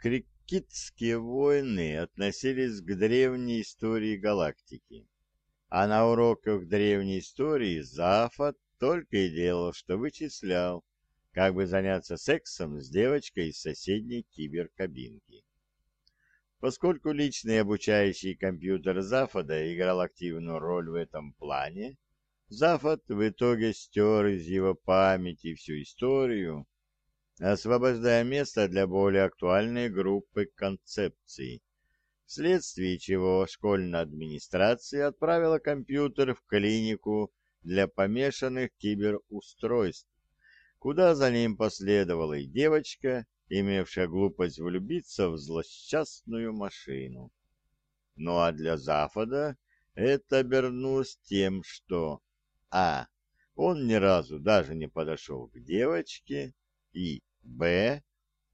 Крикитские войны относились к древней истории галактики, а на уроках древней истории Зафот только и делал, что вычислял, как бы заняться сексом с девочкой из соседней киберкабинки. Поскольку личный обучающий компьютер Зафода играл активную роль в этом плане, Зафод в итоге стер из его памяти всю историю, освобождая место для более актуальной группы концепций, вследствие чего школьная администрация отправила компьютер в клинику для помешанных киберустройств, куда за ним последовала и девочка, имевшая глупость влюбиться в злосчастную машину. Ну а для Зафода это обернулось тем, что а. Он ни разу даже не подошел к девочке, и б.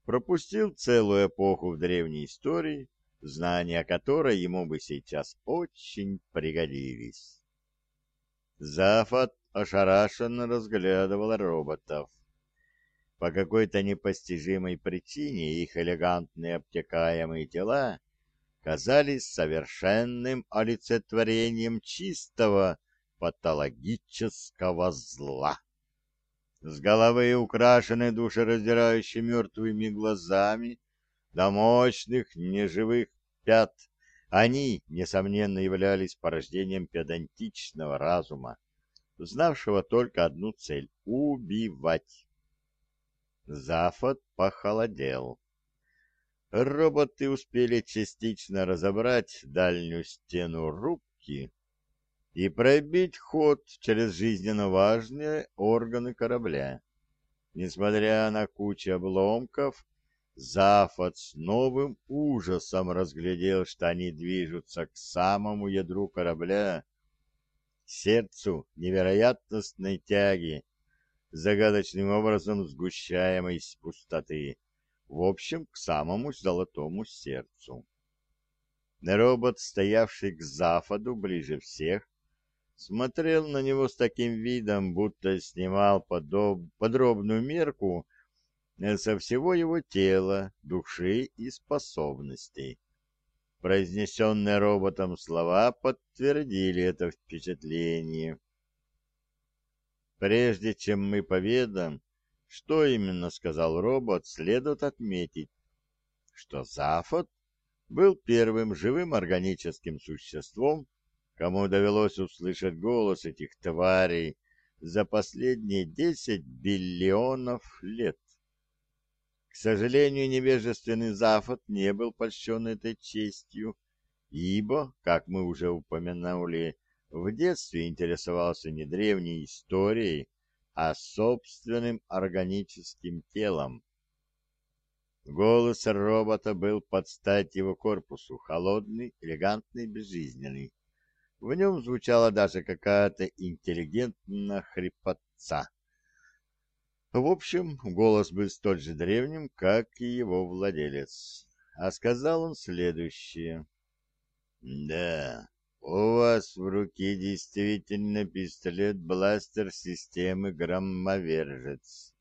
пропустил целую эпоху в древней истории, знания которой ему бы сейчас очень пригодились. Зафот ошарашенно разглядывал роботов. По какой-то непостижимой причине их элегантные обтекаемые тела казались совершенным олицетворением чистого патологического зла. С головы, украшенной душераздирающими мертвыми глазами, до мощных неживых пят, они, несомненно, являлись порождением педантичного разума, знавшего только одну цель — убивать. Зафот похолодел. Роботы успели частично разобрать дальнюю стену рубки, и пробить ход через жизненно важные органы корабля. Несмотря на кучу обломков, Зафот с новым ужасом разглядел, что они движутся к самому ядру корабля, сердцу невероятностной тяги, загадочным образом сгущаемой из пустоты, в общем, к самому золотому сердцу. Робот, стоявший к Зафоду ближе всех, смотрел на него с таким видом, будто снимал подоб... подробную мерку э, со всего его тела, души и способностей. Произнесенные роботом слова подтвердили это впечатление. Прежде чем мы поведаем, что именно сказал робот, следует отметить, что Зафот был первым живым органическим существом, кому довелось услышать голос этих тварей за последние десять биллионов лет. К сожалению, невежественный Зафот не был польщен этой честью, ибо, как мы уже упомянули, в детстве интересовался не древней историей, а собственным органическим телом. Голос робота был под стать его корпусу, холодный, элегантный, безжизненный. В нем звучала даже какая-то интеллигентная хрипотца. В общем, голос был столь же древним, как и его владелец. А сказал он следующее. «Да, у вас в руке действительно пистолет-бластер системы «Громовержец».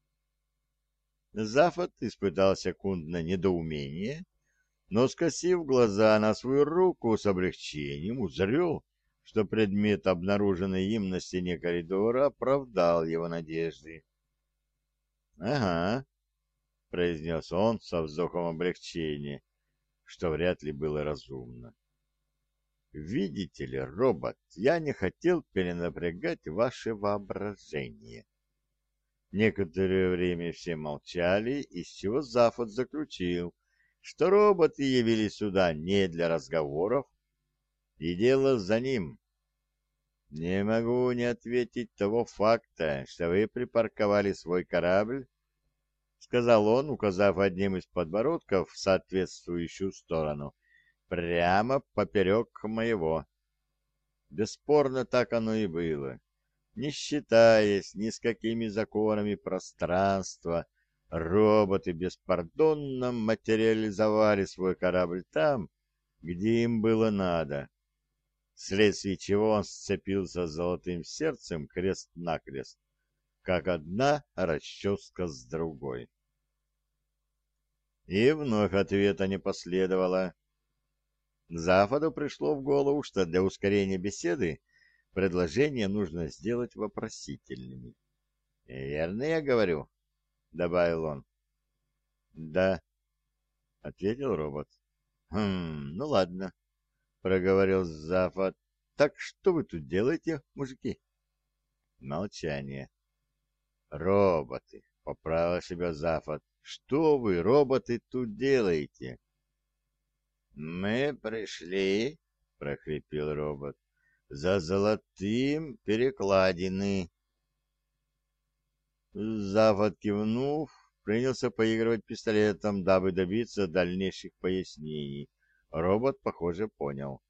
Зафот испытал секундное недоумение, но, скосив глаза на свою руку с облегчением, узрел, что предмет, обнаруженный им на стене коридора, оправдал его надежды. «Ага», — произнес он со вздохом облегчения, что вряд ли было разумно. «Видите ли, робот, я не хотел перенапрягать ваше воображение». Некоторое время все молчали, из чего Зафот заключил, что роботы явились сюда не для разговоров, и дело за ним. Не могу не ответить того факта, что вы припарковали свой корабль, сказал он, указав одним из подбородков в соответствующую сторону, прямо поперек моего. Бесспорно, так оно и было. Не считаясь ни с какими законами пространства, роботы беспардонно материализовали свой корабль там, где им было надо, вследствие чего он сцепился с золотым сердцем крест-накрест, как одна расческа с другой. И вновь ответа не последовало. Западу пришло в голову, что для ускорения беседы предложение нужно сделать вопросительными. «Верно я говорю?» — добавил он. «Да», — ответил робот. «Хм, ну ладно», — проговорил Зафат. «Так что вы тут делаете, мужики?» Молчание. «Роботы», — поправил себя Зафат. «Что вы, роботы, тут делаете?» «Мы пришли», — прохрипел робот, — «за золотым перекладины». Зафат кивнув, принялся поигрывать пистолетом, дабы добиться дальнейших пояснений. Робот, похоже, понял.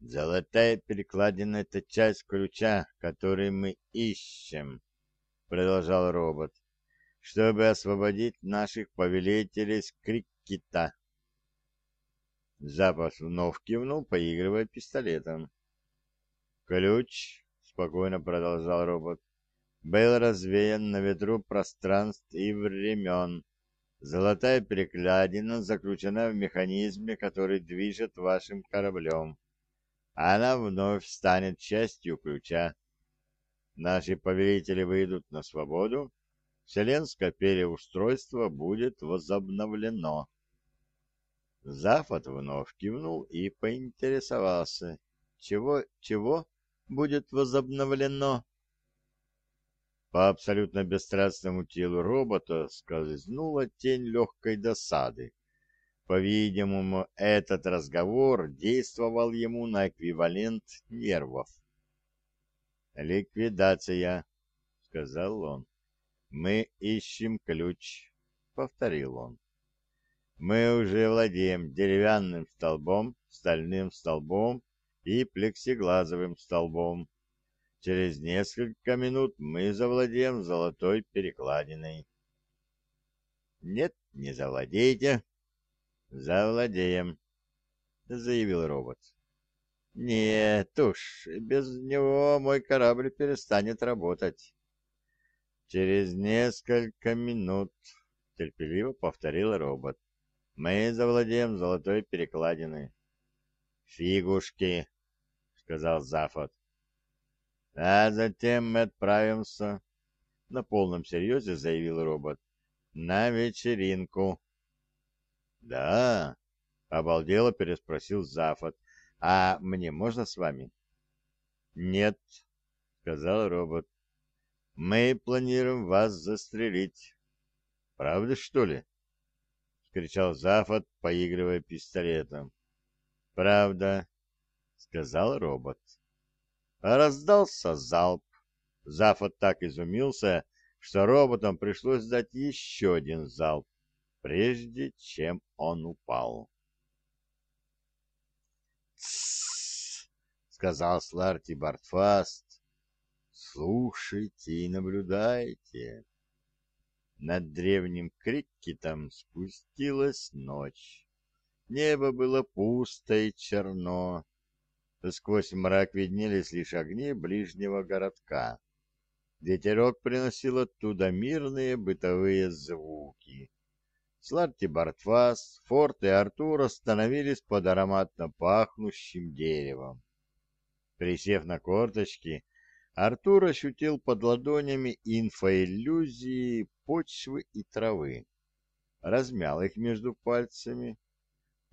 «Золотая перекладина — это часть ключа, который мы ищем», — продолжал робот, — «чтобы освободить наших повелителей с крикета». Запас вновь кивнул, поигрывая пистолетом. «Ключ», — спокойно продолжал робот, — «был развеян на ветру пространств и времен. Золотая перекладина заключена в механизме, который движет вашим кораблем она вновь станет частью ключа. Наши повелители выйдут на свободу, вселенское переустройство будет возобновлено. Зафот вновь кивнул и поинтересовался, чего, чего будет возобновлено? По абсолютно бесстрастному телу робота скользнула тень легкой досады. По-видимому, этот разговор действовал ему на эквивалент нервов. «Ликвидация», — сказал он. «Мы ищем ключ», — повторил он. «Мы уже владеем деревянным столбом, стальным столбом и плексиглазовым столбом. Через несколько минут мы завладеем золотой перекладиной». «Нет, не завладеете», «Завладеем», — заявил робот. «Нет уж, без него мой корабль перестанет работать». «Через несколько минут», — терпеливо повторил робот, — «мы завладеем золотой перекладиной». «Фигушки», — сказал Зафот. «А затем мы отправимся», — на полном серьезе заявил робот, — «на вечеринку». «Да?» — обалдело переспросил Зафот. «А мне можно с вами?» «Нет», — сказал робот. «Мы планируем вас застрелить». «Правда, что ли?» — кричал Зафот, поигрывая пистолетом. «Правда», — сказал робот. Раздался залп. Зафот так изумился, что роботам пришлось дать еще один залп прежде чем он упал. Сказал Сларти Бартфаст. «Слушайте и наблюдайте». Над древним крикетом спустилась ночь. Небо было пусто и черно. Сквозь мрак виднелись лишь огни ближнего городка. Ветерок приносил оттуда мирные бытовые звуки. Сларти Бартфас, Форт и Артур остановились под ароматно пахнущим деревом. Присев на корточки, Артур ощутил под ладонями инфоиллюзии почвы и травы. Размял их между пальцами.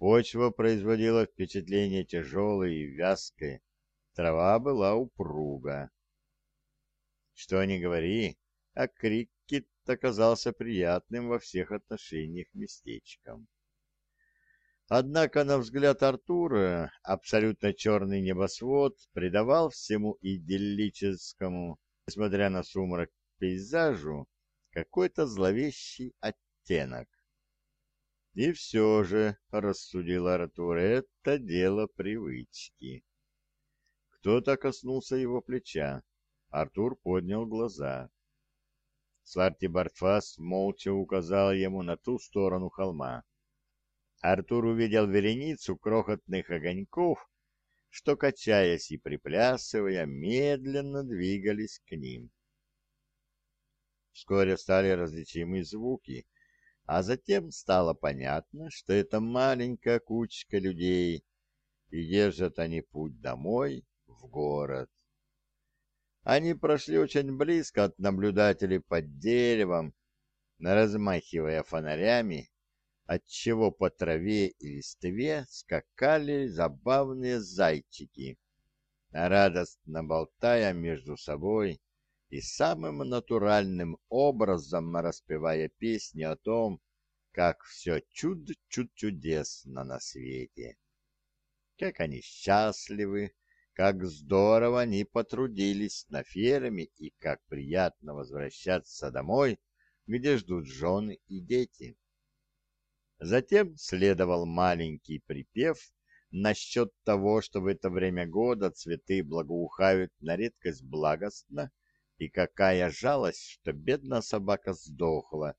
Почва производила впечатление тяжелой и вязкой. Трава была упруга. Что ни говори, а крик Кит оказался приятным во всех отношениях местечком. Однако, на взгляд Артура, абсолютно черный небосвод придавал всему идиллическому, несмотря на сумрак пейзажу, какой-то зловещий оттенок. И все же, — рассудил Артур, — это дело привычки. Кто-то коснулся его плеча. Артур поднял глаза. Сварти Бартфас молча указал ему на ту сторону холма. Артур увидел вереницу крохотных огоньков, что, качаясь и приплясывая, медленно двигались к ним. Вскоре стали различимы звуки, а затем стало понятно, что это маленькая кучка людей, и держат они путь домой, в город. Они прошли очень близко от наблюдателей под деревом, размахивая фонарями, отчего по траве и листве скакали забавные зайчики, радостно болтая между собой и самым натуральным образом распевая песни о том, как все чуд-чуд-чудесно на свете. Как они счастливы, как здорово они потрудились на ферме и как приятно возвращаться домой, где ждут жены и дети. Затем следовал маленький припев насчет того, что в это время года цветы благоухают на редкость благостно, и какая жалость, что бедная собака сдохла,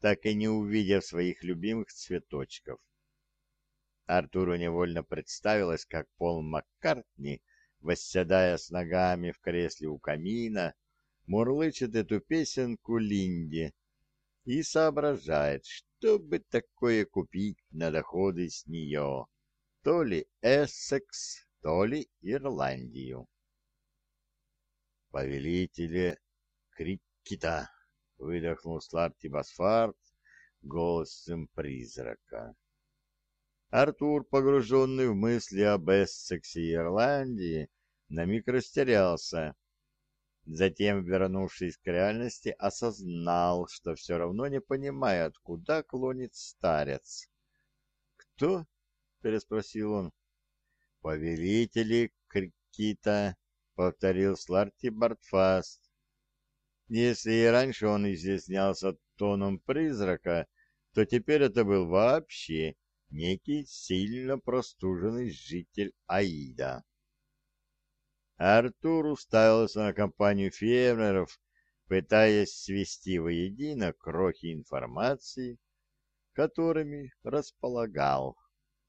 так и не увидев своих любимых цветочков. Артуру невольно представилось, как Пол Маккартни, восседая с ногами в кресле у камина, мурлычет эту песенку Линде и соображает, что бы такое купить на доходы с нее, то ли Эссекс, то ли Ирландию. «Повелители Криккита!» — выдохнул Сларти Басфард голосом призрака. Артур, погруженный в мысли об Эссексе и Ирландии, на миг растерялся. Затем, вернувшись к реальности, осознал, что все равно не понимает, куда клонит старец. «Кто?» — переспросил он. «Повелители Крикита», — повторил Сларти Бартфаст. Если и раньше он изъяснялся тоном призрака, то теперь это был вообще некий сильно простуженный житель Аида. Артур уставился на компанию фермеров, пытаясь свести воедино крохи информации, которыми располагал.